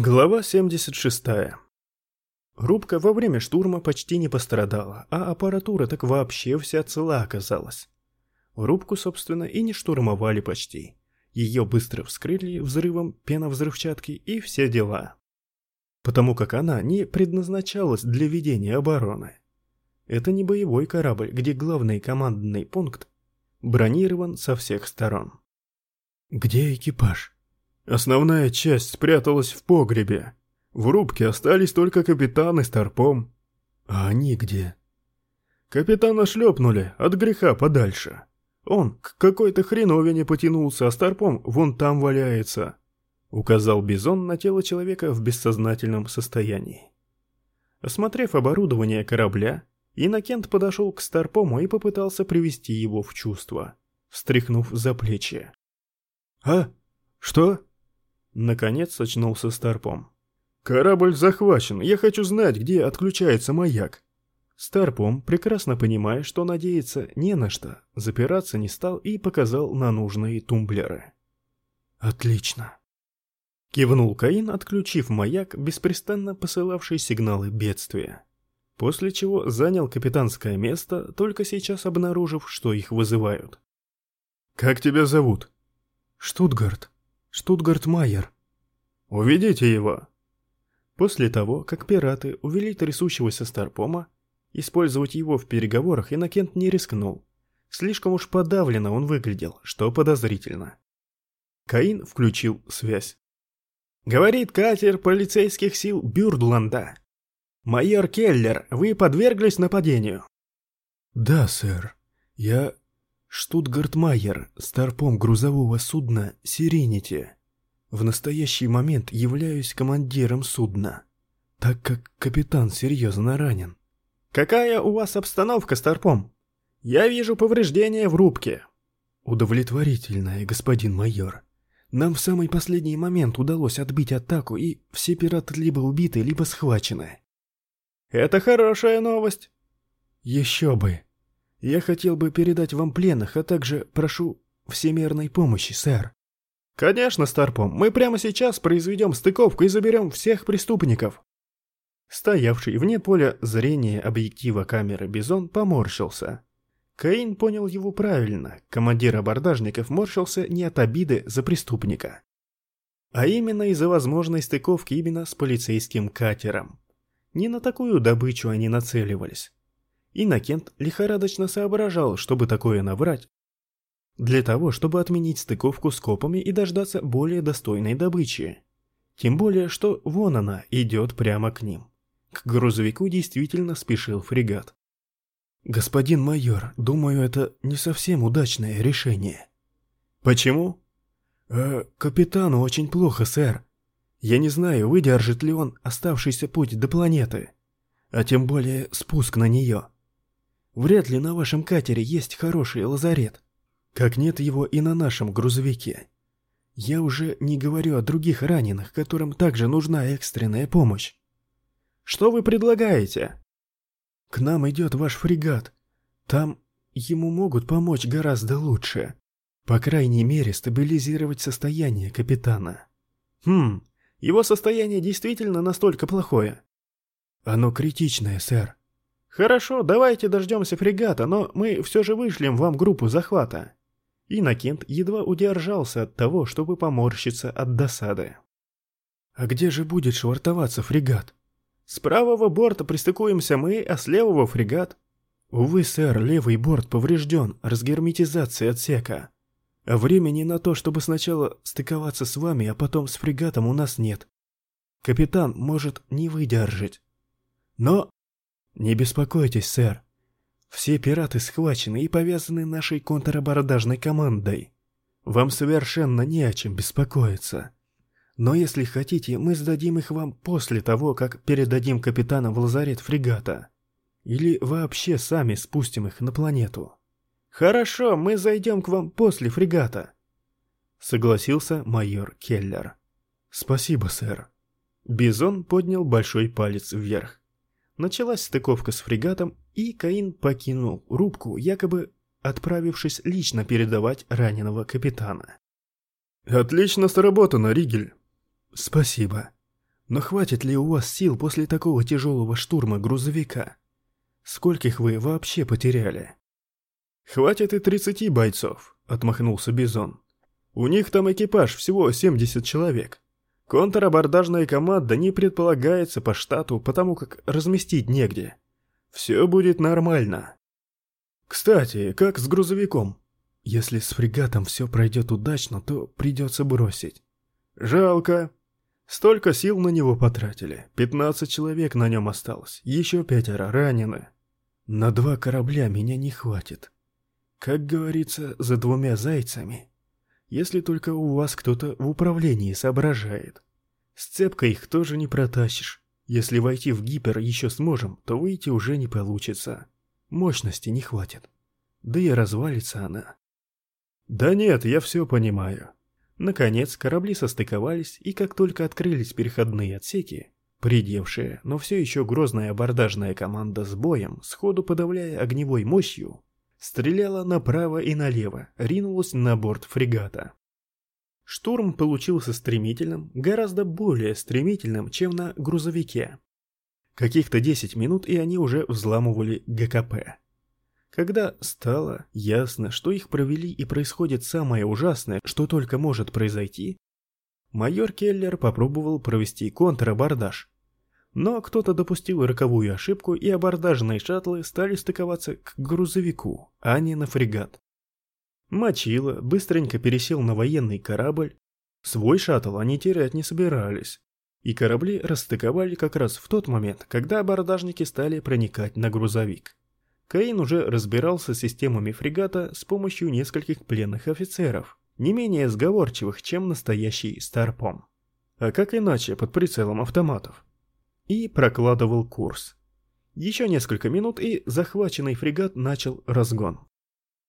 Глава 76. Рубка во время штурма почти не пострадала, а аппаратура так вообще вся цела оказалась. Рубку, собственно, и не штурмовали почти. Ее быстро вскрыли взрывом пеновзрывчатки и все дела. Потому как она не предназначалась для ведения обороны. Это не боевой корабль, где главный командный пункт бронирован со всех сторон. «Где экипаж?» Основная часть спряталась в погребе. В рубке остались только капитан и старпом. А они где? Капитана шлепнули, от греха подальше. Он к какой-то хреновине потянулся, а старпом вон там валяется. Указал Бизон на тело человека в бессознательном состоянии. Осмотрев оборудование корабля, Иннокент подошел к старпому и попытался привести его в чувство, встряхнув за плечи. «А? Что?» Наконец очнулся Старпом. «Корабль захвачен, я хочу знать, где отключается маяк». Старпом, прекрасно понимая, что надеяться не на что, запираться не стал и показал на нужные тумблеры. «Отлично!» Кивнул Каин, отключив маяк, беспрестанно посылавший сигналы бедствия. После чего занял капитанское место, только сейчас обнаружив, что их вызывают. «Как тебя зовут?» «Штутгарт», Штутгарт Майер. Уведите его. После того, как пираты увели трясущегося Старпома, использовать его в переговорах Иннокент не рискнул. Слишком уж подавленно он выглядел, что подозрительно. Каин включил связь. «Говорит катер полицейских сил Бюрдланда. Майор Келлер, вы подверглись нападению?» «Да, сэр. Я Штутгарт Майер, старпом грузового судна «Сиренити». В настоящий момент являюсь командиром судна, так как капитан серьезно ранен. «Какая у вас обстановка, старпом? Я вижу повреждения в рубке». «Удовлетворительная, господин майор. Нам в самый последний момент удалось отбить атаку, и все пираты либо убиты, либо схвачены». «Это хорошая новость». «Еще бы», я хотел бы передать вам пленных, а также прошу всемерной помощи, сэр. Конечно, Старпом, мы прямо сейчас произведем стыковку и заберем всех преступников. Стоявший вне поля зрения объектива камеры Бизон поморщился. Каин понял его правильно, командир абордажников морщился не от обиды за преступника, а именно из-за возможной стыковки именно с полицейским катером. Не на такую добычу они нацеливались. Иннокент лихорадочно соображал, чтобы такое набрать. Для того, чтобы отменить стыковку с копами и дождаться более достойной добычи. Тем более, что вон она идет прямо к ним. К грузовику действительно спешил фрегат. «Господин майор, думаю, это не совсем удачное решение». «Почему?» «Э, «Капитану очень плохо, сэр. Я не знаю, выдержит ли он оставшийся путь до планеты, а тем более спуск на нее». Вряд ли на вашем катере есть хороший лазарет. Как нет его и на нашем грузовике. Я уже не говорю о других раненых, которым также нужна экстренная помощь. Что вы предлагаете? К нам идет ваш фрегат. Там ему могут помочь гораздо лучше. По крайней мере, стабилизировать состояние капитана. Хм, его состояние действительно настолько плохое? Оно критичное, сэр. «Хорошо, давайте дождемся фрегата, но мы все же вышлем вам группу захвата». Иннокент едва удержался от того, чтобы поморщиться от досады. «А где же будет швартоваться фрегат?» «С правого борта пристыкуемся мы, а с левого фрегат». «Увы, сэр, левый борт поврежден разгерметизацией отсека. А времени на то, чтобы сначала стыковаться с вами, а потом с фрегатом у нас нет. Капитан может не выдержать. Но «Не беспокойтесь, сэр. Все пираты схвачены и повязаны нашей контрабордажной командой. Вам совершенно не о чем беспокоиться. Но если хотите, мы сдадим их вам после того, как передадим капитана в лазарет фрегата. Или вообще сами спустим их на планету». «Хорошо, мы зайдем к вам после фрегата», — согласился майор Келлер. «Спасибо, сэр». Бизон поднял большой палец вверх. Началась стыковка с фрегатом, и Каин покинул рубку, якобы отправившись лично передавать раненого капитана. «Отлично сработано, Ригель!» «Спасибо. Но хватит ли у вас сил после такого тяжелого штурма грузовика? Скольких вы вообще потеряли? Хватит и 30 бойцов, отмахнулся Бизон. У них там экипаж всего 70 человек. Контрабордажная команда не предполагается по штату, потому как разместить негде. Все будет нормально. Кстати, как с грузовиком? Если с фрегатом все пройдет удачно, то придется бросить. Жалко. Столько сил на него потратили. 15 человек на нем осталось. Еще пятеро ранены. На два корабля меня не хватит. Как говорится, за двумя зайцами. Если только у вас кто-то в управлении соображает. Сцепка их тоже не протащишь. Если войти в гипер еще сможем, то выйти уже не получится. Мощности не хватит. Да и развалится она. Да нет, я все понимаю. Наконец, корабли состыковались, и как только открылись переходные отсеки, придевшая, но все еще грозная абордажная команда с боем, сходу подавляя огневой мощью, стреляла направо и налево, ринулась на борт фрегата. Штурм получился стремительным, гораздо более стремительным, чем на грузовике. Каких-то 10 минут, и они уже взламывали ГКП. Когда стало ясно, что их провели и происходит самое ужасное, что только может произойти, майор Келлер попробовал провести контрабордаж. Но кто-то допустил роковую ошибку, и абордажные шаттлы стали стыковаться к грузовику, а не на фрегат. Мочило быстренько пересел на военный корабль. Свой шаттл они терять не собирались. И корабли расстыковали как раз в тот момент, когда абордажники стали проникать на грузовик. Каин уже разбирался с системами фрегата с помощью нескольких пленных офицеров, не менее сговорчивых, чем настоящий Старпом. А как иначе под прицелом автоматов? И прокладывал курс. Еще несколько минут, и захваченный фрегат начал разгон.